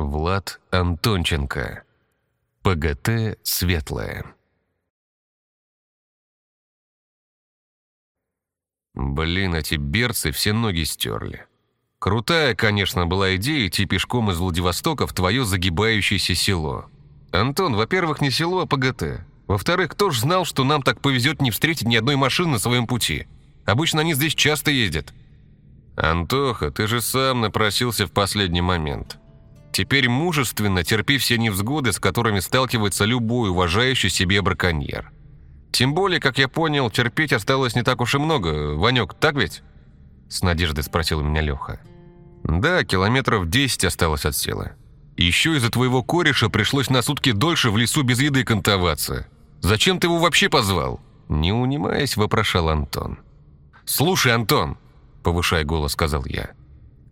Влад Антонченко. ПГТ «Светлое». Блин, эти берцы все ноги стерли. Крутая, конечно, была идея идти пешком из Владивостока в твое загибающееся село. Антон, во-первых, не село, а ПГТ. Во-вторых, кто ж знал, что нам так повезет не встретить ни одной машины на своем пути? Обычно они здесь часто ездят. Антоха, ты же сам напросился в последний момент. Теперь мужественно терпи все невзгоды, с которыми сталкивается любой уважающий себе браконьер. Тем более, как я понял, терпеть осталось не так уж и много. Ванек, так ведь? С надеждой спросил меня Леха. Да, километров 10 осталось от села. Еще из-за твоего кореша пришлось на сутки дольше в лесу без еды кантоваться. Зачем ты его вообще позвал? Не унимаясь, вопрошал Антон. «Слушай, Антон!» – повышая голос, сказал я.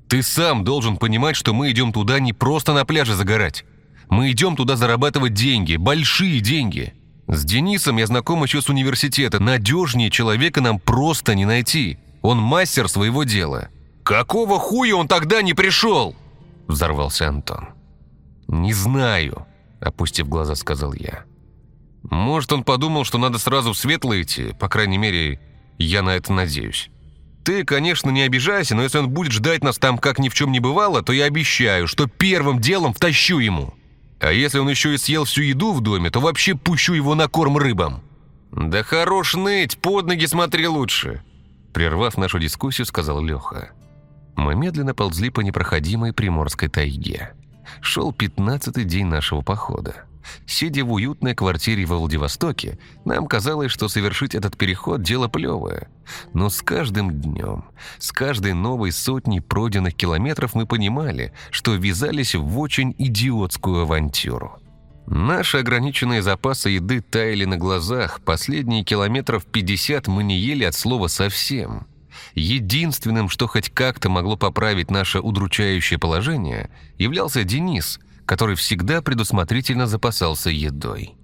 «Ты сам должен понимать, что мы идем туда не просто на пляже загорать. Мы идем туда зарабатывать деньги, большие деньги. С Денисом я знаком еще с университета. Надежнее человека нам просто не найти. Он мастер своего дела». «Какого хуя он тогда не пришел?» – взорвался Антон. «Не знаю», – опустив глаза, сказал я. «Может, он подумал, что надо сразу в светлое идти, по крайней мере, я на это надеюсь». Ты, конечно, не обижайся, но если он будет ждать нас там, как ни в чем не бывало, то я обещаю, что первым делом втащу ему. А если он еще и съел всю еду в доме, то вообще пущу его на корм рыбам». «Да хорош ныть, под ноги смотри лучше», прервав нашу дискуссию, сказал Леха. Мы медленно ползли по непроходимой приморской тайге. Шел пятнадцатый день нашего похода. Сидя в уютной квартире во Владивостоке, нам казалось, что совершить этот переход – дело плевое. Но с каждым днем, с каждой новой сотней пройденных километров мы понимали, что ввязались в очень идиотскую авантюру. Наши ограниченные запасы еды таяли на глазах, последние километров 50 мы не ели от слова совсем. Единственным, что хоть как-то могло поправить наше удручающее положение, являлся Денис – который всегда предусмотрительно запасался едой.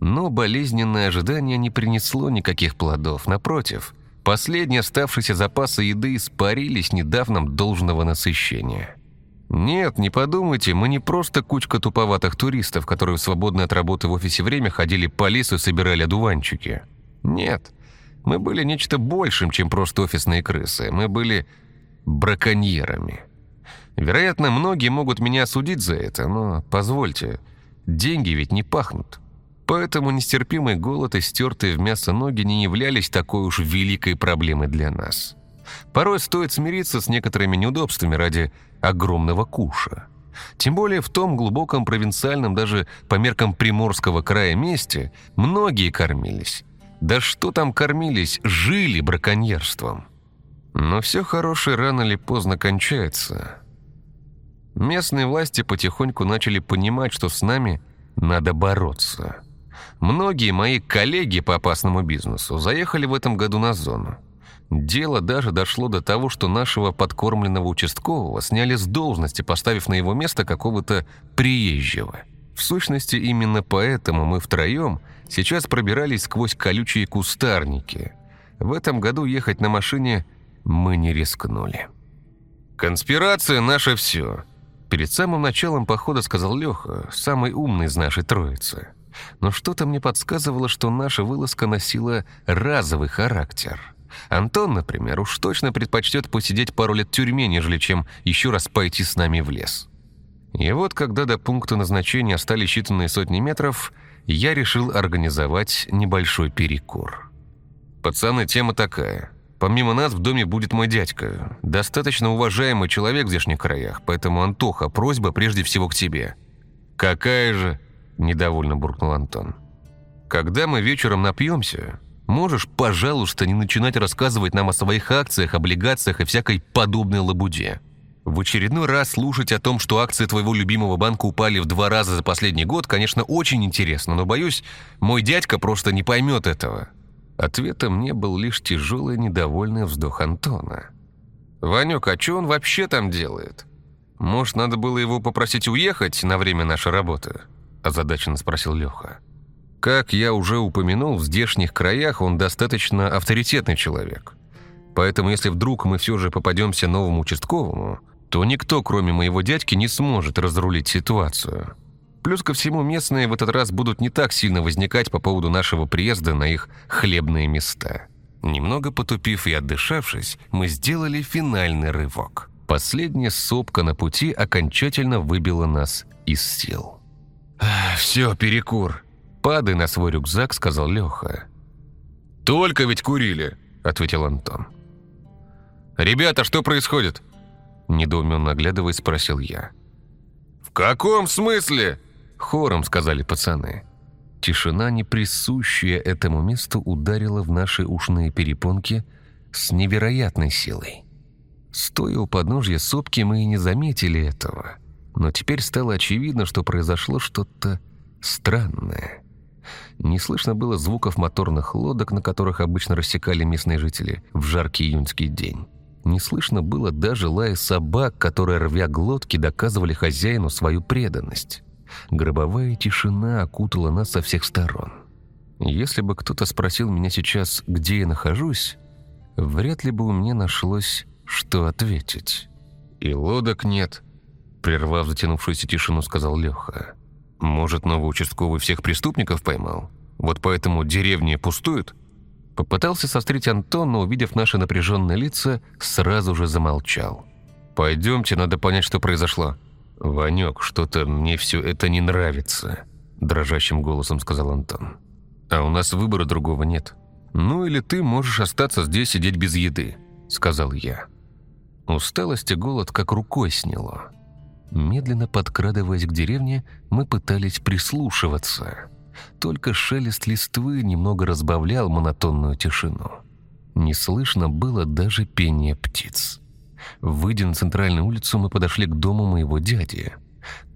Но болезненное ожидание не принесло никаких плодов, напротив. Последние оставшиеся запасы еды испарились, не дав нам должного насыщения. Нет, не подумайте, мы не просто кучка туповатых туристов, которые в свободное от работы в офисе время ходили по лесу и собирали одуванчики. Нет, мы были нечто большим, чем просто офисные крысы. Мы были браконьерами. Вероятно, многие могут меня осудить за это, но позвольте, деньги ведь не пахнут. Поэтому нестерпимый голод и стертые в мясо ноги не являлись такой уж великой проблемой для нас. Порой стоит смириться с некоторыми неудобствами ради огромного куша. Тем более в том глубоком провинциальном, даже по меркам приморского края месте, многие кормились. Да что там кормились, жили браконьерством. Но все хорошее рано или поздно кончается. Местные власти потихоньку начали понимать, что с нами надо бороться. Многие мои коллеги по опасному бизнесу заехали в этом году на зону. Дело даже дошло до того, что нашего подкормленного участкового сняли с должности, поставив на его место какого-то приезжего. В сущности, именно поэтому мы втроем сейчас пробирались сквозь колючие кустарники. В этом году ехать на машине мы не рискнули. «Конспирация – наше все», Перед самым началом похода сказал Леха, самый умный из нашей троицы. Но что-то мне подсказывало, что наша вылазка носила разовый характер. Антон, например, уж точно предпочтет посидеть пару лет в тюрьме, нежели чем еще раз пойти с нами в лес. И вот, когда до пункта назначения остались считанные сотни метров, я решил организовать небольшой перекур. «Пацаны, тема такая. Помимо нас в доме будет мой дядька. Достаточно уважаемый человек в здешних краях, поэтому, Антоха, просьба прежде всего к тебе». «Какая же?» – недовольно буркнул Антон. «Когда мы вечером напьемся, можешь, пожалуйста, не начинать рассказывать нам о своих акциях, облигациях и всякой подобной лабуде. В очередной раз слушать о том, что акции твоего любимого банка упали в два раза за последний год, конечно, очень интересно, но, боюсь, мой дядька просто не поймет этого». Ответом мне был лишь тяжелый недовольный вздох Антона. «Ванек, а что он вообще там делает? Может, надо было его попросить уехать на время нашей работы?» озадаченно спросил Леха. «Как я уже упомянул, в здешних краях он достаточно авторитетный человек. Поэтому если вдруг мы все же попадемся новому участковому, то никто, кроме моего дядьки, не сможет разрулить ситуацию. Плюс ко всему, местные в этот раз будут не так сильно возникать по поводу нашего приезда на их хлебные места. Немного потупив и отдышавшись, мы сделали финальный рывок. Последняя сопка на пути окончательно выбила нас из сил. «Все, перекур!» «Падай на свой рюкзак», — сказал Леха. «Только ведь курили», — ответил Антон. «Ребята, что происходит?» Недоуменно оглядываясь, спросил я. «В каком смысле?» Хором сказали пацаны. Тишина, не присущая этому месту, ударила в наши ушные перепонки с невероятной силой. Стоя у подножья сопки, мы и не заметили этого. Но теперь стало очевидно, что произошло что-то странное. Не слышно было звуков моторных лодок, на которых обычно рассекали местные жители в жаркий июньский день. Не слышно было даже лая собак, которые, рвя глотки, доказывали хозяину свою преданность. Гробовая тишина окутала нас со всех сторон. Если бы кто-то спросил меня сейчас, где я нахожусь, вряд ли бы у меня нашлось, что ответить. «И лодок нет», — прервав затянувшуюся тишину, сказал Леха. «Может, новый участковый всех преступников поймал? Вот поэтому деревни пустуют?» Попытался сострить Антон, но, увидев наши напряженные лица, сразу же замолчал. «Пойдемте, надо понять, что произошло». «Ванек, что-то мне все это не нравится», – дрожащим голосом сказал Антон. «А у нас выбора другого нет. Ну или ты можешь остаться здесь сидеть без еды», – сказал я. Усталость и голод как рукой сняло. Медленно подкрадываясь к деревне, мы пытались прислушиваться. Только шелест листвы немного разбавлял монотонную тишину. Не слышно было даже пения птиц. Выйдя на центральную улицу, мы подошли к дому моего дяди.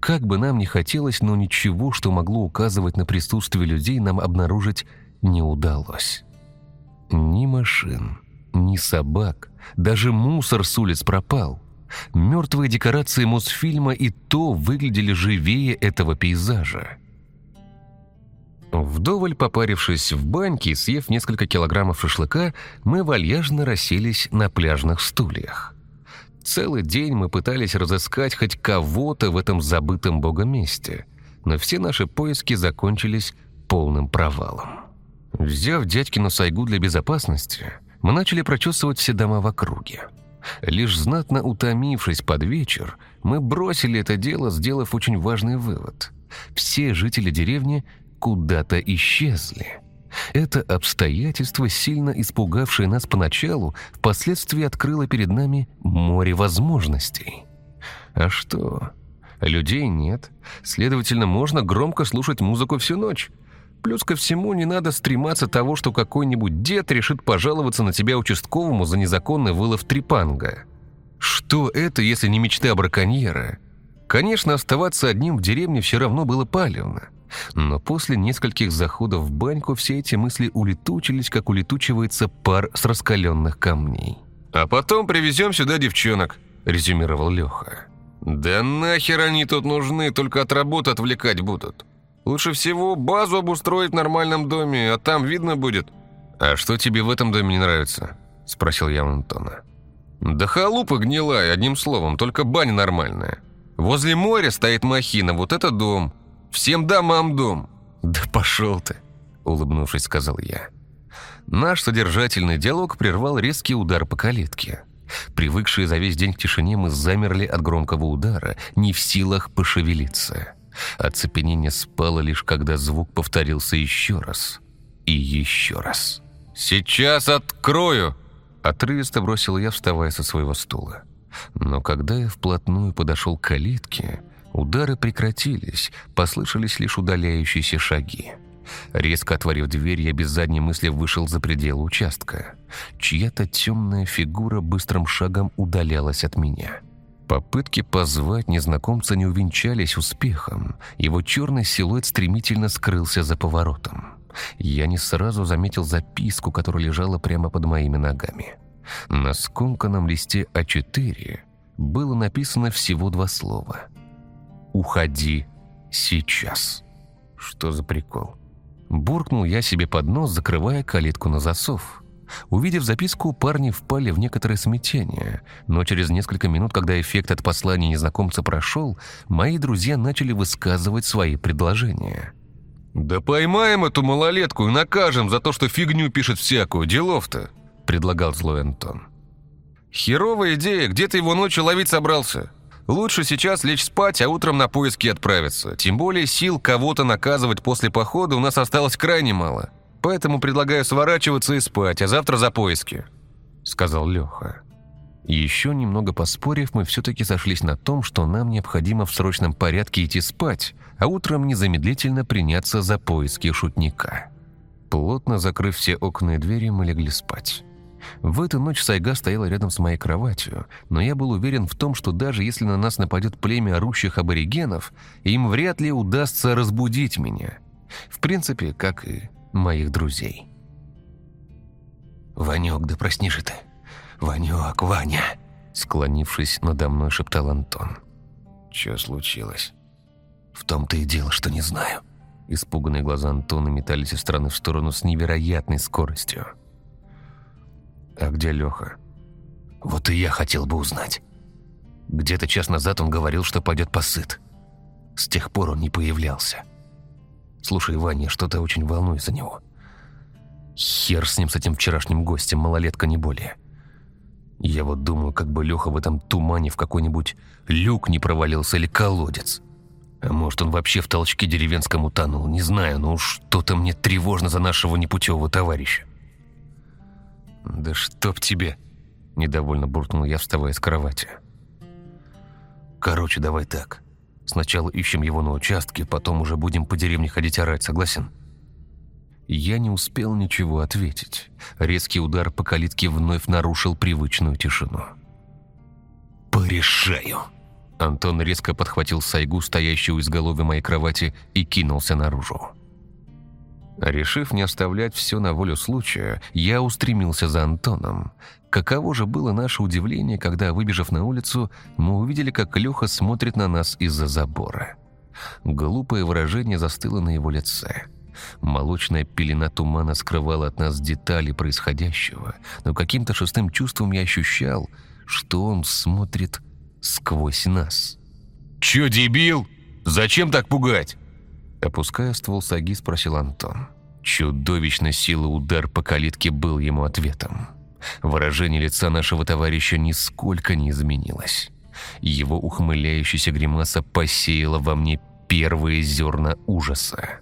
Как бы нам ни хотелось, но ничего, что могло указывать на присутствие людей, нам обнаружить не удалось. Ни машин, ни собак, даже мусор с улиц пропал. Мертвые декорации Мосфильма и то выглядели живее этого пейзажа. Вдоволь попарившись в баньке и съев несколько килограммов шашлыка, мы вальяжно расселись на пляжных стульях. Целый день мы пытались разыскать хоть кого-то в этом забытом богом месте, но все наши поиски закончились полным провалом. Взяв дядькину сайгу для безопасности, мы начали прочесывать все дома в округе. Лишь знатно утомившись под вечер, мы бросили это дело, сделав очень важный вывод. Все жители деревни куда-то исчезли. Это обстоятельство, сильно испугавшее нас поначалу, впоследствии открыло перед нами море возможностей. А что? Людей нет. Следовательно, можно громко слушать музыку всю ночь. Плюс ко всему, не надо стрематься того, что какой-нибудь дед решит пожаловаться на тебя участковому за незаконный вылов трепанга. Что это, если не мечта браконьера? Конечно, оставаться одним в деревне все равно было палевно. Но после нескольких заходов в баньку все эти мысли улетучились, как улетучивается пар с раскаленных камней. «А потом привезем сюда девчонок», – резюмировал Леха. «Да нахер они тут нужны, только от работы отвлекать будут. Лучше всего базу обустроить в нормальном доме, а там видно будет». «А что тебе в этом доме не нравится?» – спросил я Антона. «Да халупа гнилая, одним словом, только баня нормальная. Возле моря стоит махина, вот это дом. Всем домам дом!» «Да пошел ты!» – улыбнувшись, сказал я. Наш содержательный диалог прервал резкий удар по калитке. Привыкшие за весь день к тишине, мы замерли от громкого удара, не в силах пошевелиться. Оцепенение спало лишь, когда звук повторился еще раз. И еще раз. «Сейчас открою!» Отрывисто бросил я, вставая со своего стула. Но когда я вплотную подошел к калитке, Удары прекратились, послышались лишь удаляющиеся шаги. Резко отворив дверь, я без задней мысли вышел за пределы участка. Чья-то темная фигура быстрым шагом удалялась от меня. Попытки позвать незнакомца не увенчались успехом. Его черный силуэт стремительно скрылся за поворотом. Я не сразу заметил записку, которая лежала прямо под моими ногами. На скомканном листе А4 было написано всего два слова – «Уходи сейчас». Что за прикол? Буркнул я себе под нос, закрывая калитку на засов. Увидев записку, парни впали в некоторое смятение, но через несколько минут, когда эффект от послания незнакомца прошел, мои друзья начали высказывать свои предложения. «Да поймаем эту малолетку и накажем за то, что фигню пишет всякую, делов-то», — предлагал злой Антон. «Херовая идея, где ты его ночью ловить собрался? Лучше сейчас лечь спать, а утром на поиски отправиться. Тем более сил кого-то наказывать после похода у нас осталось крайне мало. Поэтому предлагаю сворачиваться и спать, а завтра за поиски», — сказал Леха. Еще немного поспорив, мы все-таки сошлись на том, что нам необходимо в срочном порядке идти спать, а утром незамедлительно приняться за поиски шутника. Плотно закрыв все окна и двери, мы легли спать. В эту ночь Сайга стояла рядом с моей кроватью, но я был уверен в том, что даже если на нас нападет племя орущих аборигенов, им вряд ли удастся разбудить меня. В принципе, как и моих друзей. «Ванек, да просни же ты! Ванек, Ваня!» Склонившись надо мной, шептал Антон. «Че случилось?» «В том-то и дело, что не знаю». Испуганные глаза Антона метались из стороны в сторону с невероятной скоростью. «А где Леха?» «Вот и я хотел бы узнать. Где-то час назад он говорил, что пойдет посыт. С тех пор он не появлялся. Слушай, Ваня, что-то очень волнует за него. Хер с ним, с этим вчерашним гостем, малолетка не более. Я вот думаю, как бы Леха в этом тумане в какой-нибудь люк не провалился или колодец. А может, он вообще в толчке деревенском утонул, не знаю, но что-то мне тревожно за нашего непутевого товарища. «Да чтоб тебе!» – недовольно буркнул я, вставая с кровати. «Короче, давай так. Сначала ищем его на участке, потом уже будем по деревне ходить орать, согласен?» Я не успел ничего ответить. Резкий удар по калитке вновь нарушил привычную тишину. «Порешаю!» Антон резко подхватил Сайгу, стоящую у изголовья моей кровати, и кинулся наружу. Решив не оставлять все на волю случая, я устремился за Антоном. Каково же было наше удивление, когда, выбежав на улицу, мы увидели, как Леха смотрит на нас из-за забора. Глупое выражение застыло на его лице. Молочная пелена тумана скрывала от нас детали происходящего, но каким-то шестым чувством я ощущал, что он смотрит сквозь нас. «Чё, дебил? Зачем так пугать?» Опуская ствол саги, спросил Антон. Чудовищной силы удар по калитке был ему ответом. Выражение лица нашего товарища нисколько не изменилось. Его ухмыляющаяся гримаса посеяла во мне первые зерна ужаса.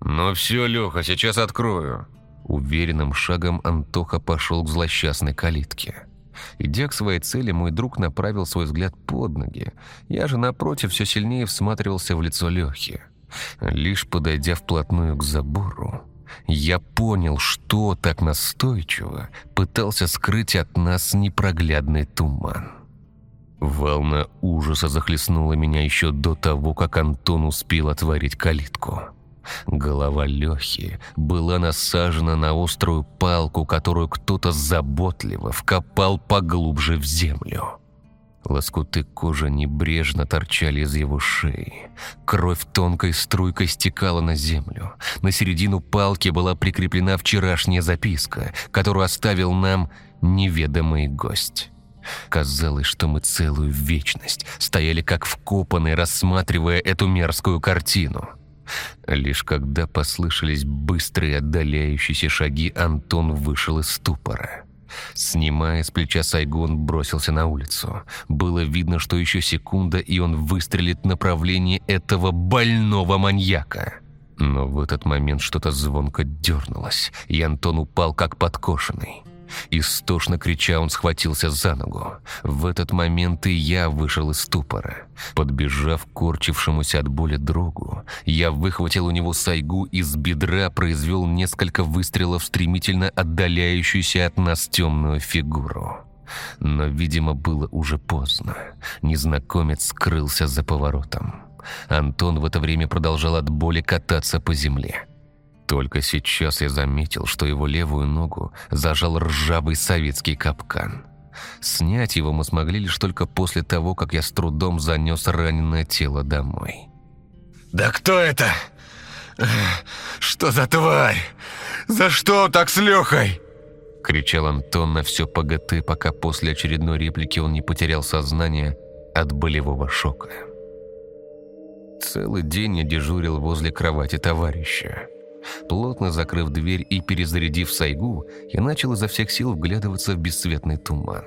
«Ну все, Леха, сейчас открою». Уверенным шагом Антоха пошел к злосчастной калитке. Идя к своей цели, мой друг направил свой взгляд под ноги. Я же, напротив, все сильнее всматривался в лицо Лехи. Лишь подойдя вплотную к забору, я понял, что так настойчиво пытался скрыть от нас непроглядный туман. Волна ужаса захлестнула меня еще до того, как Антон успел отворить калитку. Голова Лехи была насажена на острую палку, которую кто-то заботливо вкопал поглубже в землю. Лоскуты кожи небрежно торчали из его шеи. Кровь тонкой струйкой стекала на землю. На середину палки была прикреплена вчерашняя записка, которую оставил нам неведомый гость. Казалось, что мы целую вечность стояли как вкопанные, рассматривая эту мерзкую картину. Лишь когда послышались быстрые отдаляющиеся шаги, Антон вышел из ступора. Снимая с плеча Сайгон, бросился на улицу. Было видно, что еще секунда, и он выстрелит в направлении этого больного маньяка. Но в этот момент что-то звонко дернулось, и Антон упал как подкошенный. Истошно крича, он схватился за ногу. В этот момент и я вышел из ступора. Подбежав к корчившемуся от боли другу, я выхватил у него сайгу и с бедра произвел несколько выстрелов стремительно отдаляющуюся от нас темную фигуру. Но, видимо, было уже поздно. Незнакомец скрылся за поворотом. Антон в это время продолжал от боли кататься по земле. Только сейчас я заметил, что его левую ногу зажал ржавый советский капкан. Снять его мы смогли лишь только после того, как я с трудом занес раненое тело домой. «Да кто это? Что за тварь? За что так с Лехой?» — кричал Антон на все ПГТ, пока после очередной реплики он не потерял сознание от болевого шока. Целый день я дежурил возле кровати товарища. Плотно закрыв дверь и перезарядив сайгу, я начал изо всех сил вглядываться в бесцветный туман.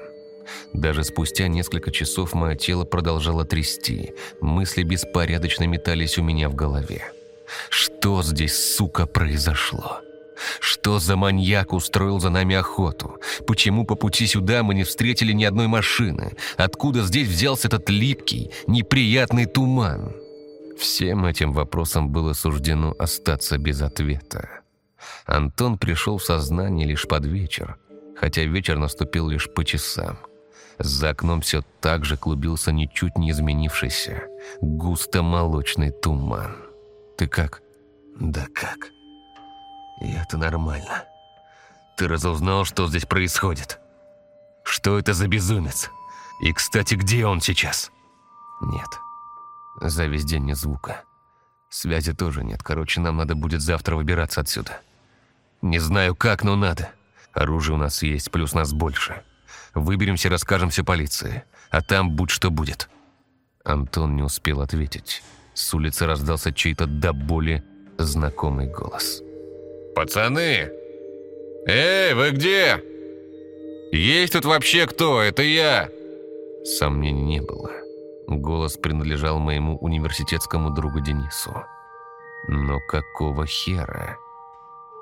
Даже спустя несколько часов мое тело продолжало трясти, мысли беспорядочно метались у меня в голове. Что здесь, сука, произошло? Что за маньяк устроил за нами охоту? Почему по пути сюда мы не встретили ни одной машины? Откуда здесь взялся этот липкий, неприятный туман? Всем этим вопросам было суждено остаться без ответа. Антон пришел в сознание лишь под вечер, хотя вечер наступил лишь по часам. За окном все так же клубился ничуть не изменившийся густо-молочный туман. «Ты как?» «Да как?» «Я-то нормально. Ты разузнал, что здесь происходит? Что это за безумец? И, кстати, где он сейчас?» «Нет. За весь день ни звука. Связи тоже нет. Короче, нам надо будет завтра выбираться отсюда. Не знаю как, но надо. Оружие у нас есть, плюс нас больше. Выберемся, расскажем все полиции. А там будь что будет». Антон не успел ответить. С улицы раздался чей-то до боли знакомый голос. «Пацаны! Эй, вы где? Есть тут вообще кто? Это я!» Сомнений не было. Голос принадлежал моему университетскому другу Денису. «Но какого хера?»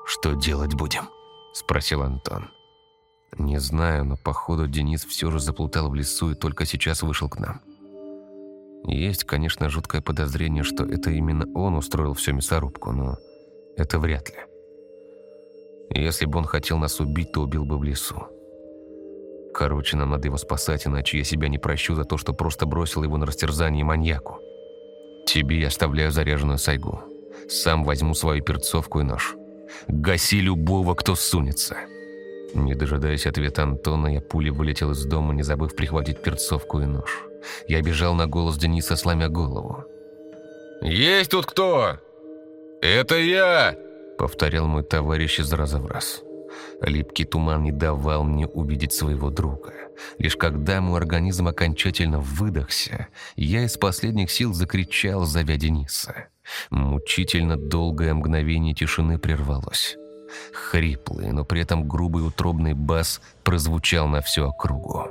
«Что делать будем?» – спросил Антон. «Не знаю, но походу Денис все же заплутал в лесу и только сейчас вышел к нам. Есть, конечно, жуткое подозрение, что это именно он устроил всю мясорубку, но это вряд ли. Если бы он хотел нас убить, то убил бы в лесу. Короче, нам надо его спасать, иначе я себя не прощу за то, что просто бросил его на растерзание маньяку. Тебе я оставляю заряженную сайгу. Сам возьму свою перцовку и нож. Гаси любого, кто сунется. Не дожидаясь ответа Антона, я пулей вылетел из дома, не забыв прихватить перцовку и нож. Я бежал на голос Дениса, сломя голову. «Есть тут кто? Это я!» Повторял мой товарищ из раза в раз. Липкий туман не давал мне увидеть своего друга. Лишь когда мой организм окончательно выдохся, я из последних сил закричал, зовя Дениса. Мучительно долгое мгновение тишины прервалось. Хриплый, но при этом грубый утробный бас прозвучал на всю округу.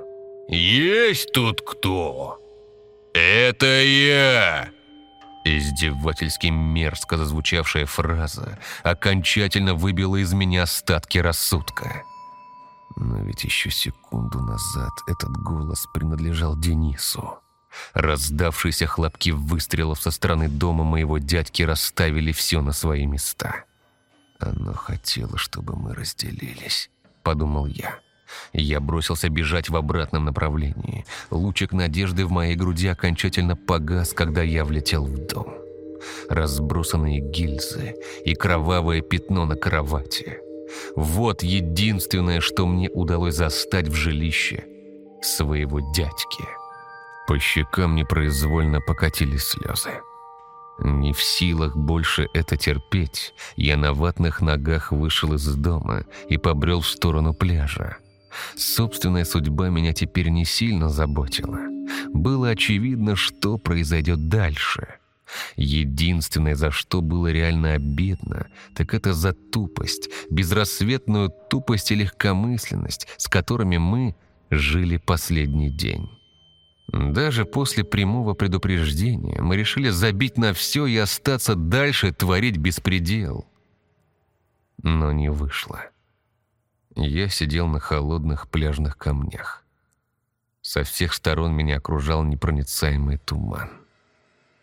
«Есть тут кто? Это я!» Издевательски мерзко зазвучавшая фраза окончательно выбила из меня остатки рассудка. Но ведь еще секунду назад этот голос принадлежал Денису. Раздавшиеся хлопки выстрелов со стороны дома моего дядьки расставили все на свои места. «Оно хотело, чтобы мы разделились», — подумал я. Я бросился бежать в обратном направлении. Лучик надежды в моей груди окончательно погас, когда я влетел в дом. Разбросанные гильзы и кровавое пятно на кровати. Вот единственное, что мне удалось застать в жилище своего дядьки. По щекам непроизвольно покатились слезы. Не в силах больше это терпеть, я на ватных ногах вышел из дома и побрел в сторону пляжа. Собственная судьба меня теперь не сильно заботила. Было очевидно, что произойдет дальше. Единственное, за что было реально обидно, так это за тупость, безрассветную тупость и легкомысленность, с которыми мы жили последний день. Даже после прямого предупреждения мы решили забить на все и остаться дальше творить беспредел. Но не вышло. Я сидел на холодных пляжных камнях. Со всех сторон меня окружал непроницаемый туман.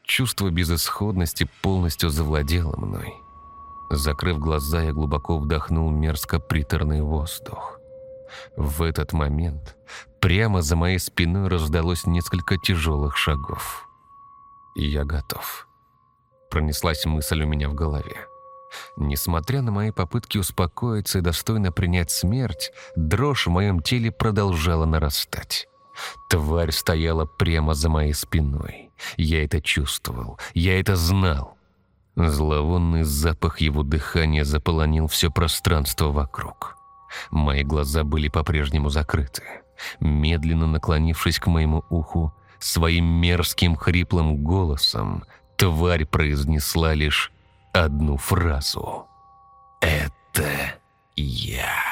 Чувство безысходности полностью завладело мной. Закрыв глаза, я глубоко вдохнул мерзко-приторный воздух. В этот момент прямо за моей спиной раздалось несколько тяжелых шагов. Я готов. Пронеслась мысль у меня в голове. Несмотря на мои попытки успокоиться и достойно принять смерть, дрожь в моем теле продолжала нарастать. Тварь стояла прямо за моей спиной. Я это чувствовал, я это знал. Зловонный запах его дыхания заполонил все пространство вокруг. Мои глаза были по-прежнему закрыты. Медленно наклонившись к моему уху, своим мерзким хриплым голосом тварь произнесла лишь одну фразу. «Это я».